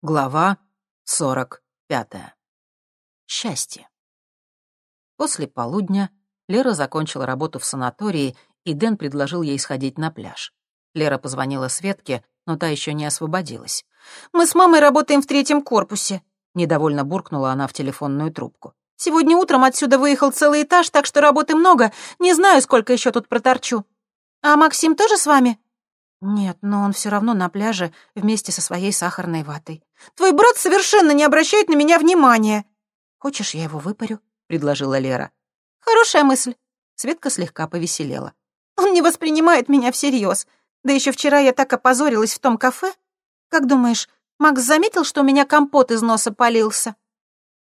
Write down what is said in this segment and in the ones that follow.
Глава сорок пятая. Счастье. После полудня Лера закончила работу в санатории, и Дэн предложил ей сходить на пляж. Лера позвонила Светке, но та еще не освободилась. «Мы с мамой работаем в третьем корпусе», — недовольно буркнула она в телефонную трубку. «Сегодня утром отсюда выехал целый этаж, так что работы много. Не знаю, сколько еще тут проторчу. А Максим тоже с вами?» «Нет, но он все равно на пляже вместе со своей сахарной ватой». «Твой брат совершенно не обращает на меня внимания». «Хочешь, я его выпарю?» — предложила Лера. «Хорошая мысль». Светка слегка повеселела. «Он не воспринимает меня всерьез. Да еще вчера я так опозорилась в том кафе. Как думаешь, Макс заметил, что у меня компот из носа полился?»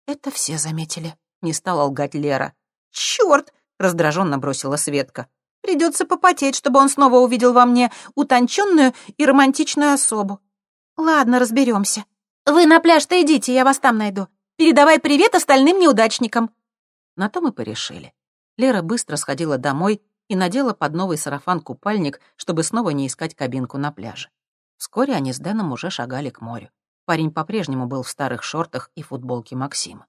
«Это все заметили», — не стала лгать Лера. «Черт!» — раздраженно бросила Светка. Придется попотеть, чтобы он снова увидел во мне утонченную и романтичную особу. Ладно, разберемся. Вы на пляж-то идите, я вас там найду. Передавай привет остальным неудачникам. На то мы порешили. Лера быстро сходила домой и надела под новый сарафан-купальник, чтобы снова не искать кабинку на пляже. Вскоре они с Дэном уже шагали к морю. Парень по-прежнему был в старых шортах и футболке Максима.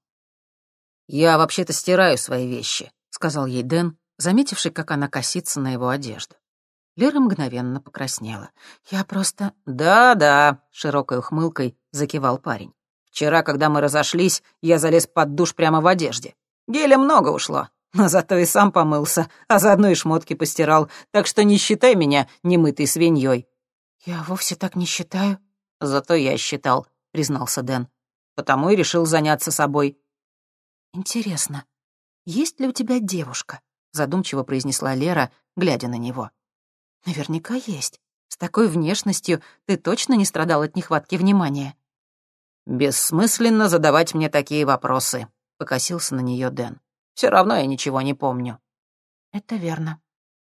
«Я вообще-то стираю свои вещи», — сказал ей Дэн, заметивший, как она косится на его одежду. Лера мгновенно покраснела. «Я просто...» «Да-да», — широкой ухмылкой закивал парень. «Вчера, когда мы разошлись, я залез под душ прямо в одежде. Геля много ушло, но зато и сам помылся, а заодно и шмотки постирал, так что не считай меня немытой свиньей». «Я вовсе так не считаю». «Зато я считал», — признался Дэн. «Потому и решил заняться собой». «Интересно, есть ли у тебя девушка?» Задумчиво произнесла Лера, глядя на него. Наверняка есть. С такой внешностью ты точно не страдал от нехватки внимания. Бессмысленно задавать мне такие вопросы, покосился на нее Дэн. Все равно я ничего не помню. Это верно.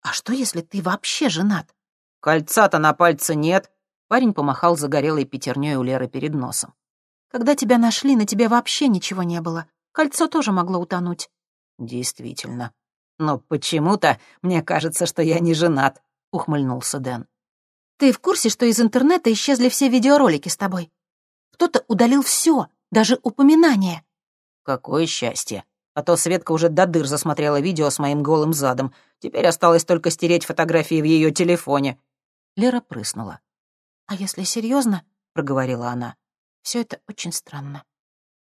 А что, если ты вообще женат? Кольца-то на пальце нет. Парень помахал загорелой пятерней у Леры перед носом. Когда тебя нашли, на тебе вообще ничего не было. Кольцо тоже могло утонуть. Действительно, «Но почему-то мне кажется, что я не женат», — ухмыльнулся Дэн. «Ты в курсе, что из интернета исчезли все видеоролики с тобой? Кто-то удалил все, даже упоминания». «Какое счастье! А то Светка уже до дыр засмотрела видео с моим голым задом. Теперь осталось только стереть фотографии в ее телефоне». Лера прыснула. «А если серьезно, проговорила она, — «все это очень странно.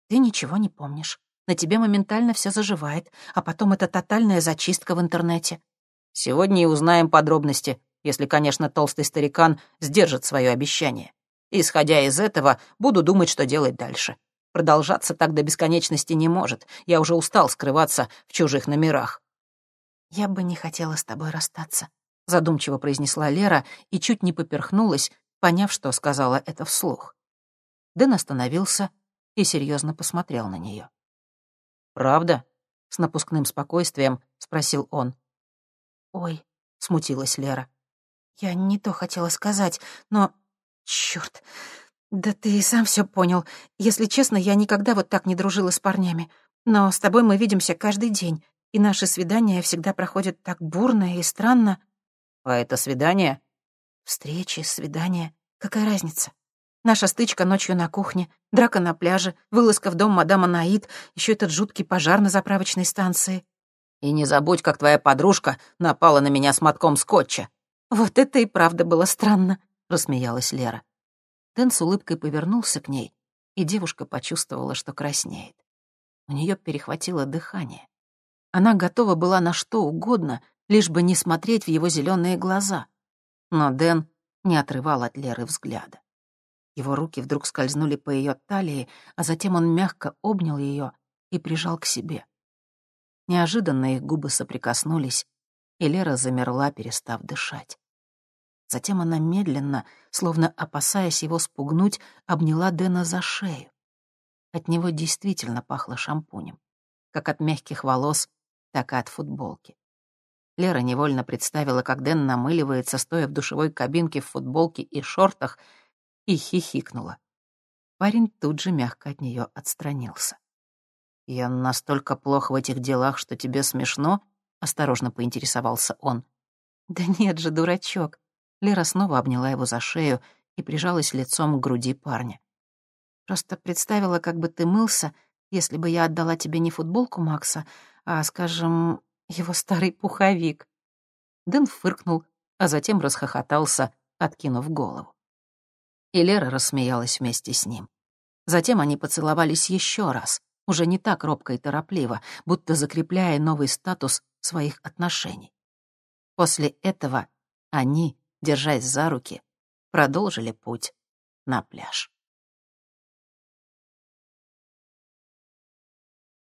Ты ничего не помнишь на тебе моментально все заживает, а потом это тотальная зачистка в интернете. Сегодня и узнаем подробности, если, конечно, толстый старикан сдержит свое обещание. Исходя из этого, буду думать, что делать дальше. Продолжаться так до бесконечности не может. Я уже устал скрываться в чужих номерах. «Я бы не хотела с тобой расстаться», — задумчиво произнесла Лера и чуть не поперхнулась, поняв, что сказала это вслух. Дэн остановился и серьезно посмотрел на нее. «Правда?» — с напускным спокойствием спросил он. «Ой», — смутилась Лера. «Я не то хотела сказать, но... Чёрт! Да ты и сам всё понял. Если честно, я никогда вот так не дружила с парнями. Но с тобой мы видимся каждый день, и наши свидания всегда проходят так бурно и странно». «А это свидание?» «Встречи, свидания. Какая разница? Наша стычка ночью на кухне, драка на пляже, вылазка в дом мадама Наид, еще этот жуткий пожар на заправочной станции. И не забудь, как твоя подружка напала на меня с мотком скотча. Вот это и правда было странно, рассмеялась Лера. Дэн с улыбкой повернулся к ней, и девушка почувствовала, что краснеет. У нее перехватило дыхание. Она готова была на что угодно, лишь бы не смотреть в его зеленые глаза. Но Дэн не отрывал от Леры взгляда. Его руки вдруг скользнули по ее талии, а затем он мягко обнял ее и прижал к себе. Неожиданно их губы соприкоснулись, и Лера замерла, перестав дышать. Затем она медленно, словно опасаясь его спугнуть, обняла Дэна за шею. От него действительно пахло шампунем, как от мягких волос, так и от футболки. Лера невольно представила, как Дэн намыливается, стоя в душевой кабинке в футболке и шортах, и хихикнула. Парень тут же мягко от нее отстранился. «Я настолько плохо в этих делах, что тебе смешно?» — осторожно поинтересовался он. «Да нет же, дурачок!» Лера снова обняла его за шею и прижалась лицом к груди парня. Просто представила, как бы ты мылся, если бы я отдала тебе не футболку Макса, а, скажем, его старый пуховик». Дэн фыркнул, а затем расхохотался, откинув голову. И Лера рассмеялась вместе с ним. Затем они поцеловались еще раз, уже не так робко и торопливо, будто закрепляя новый статус своих отношений. После этого они, держась за руки, продолжили путь на пляж.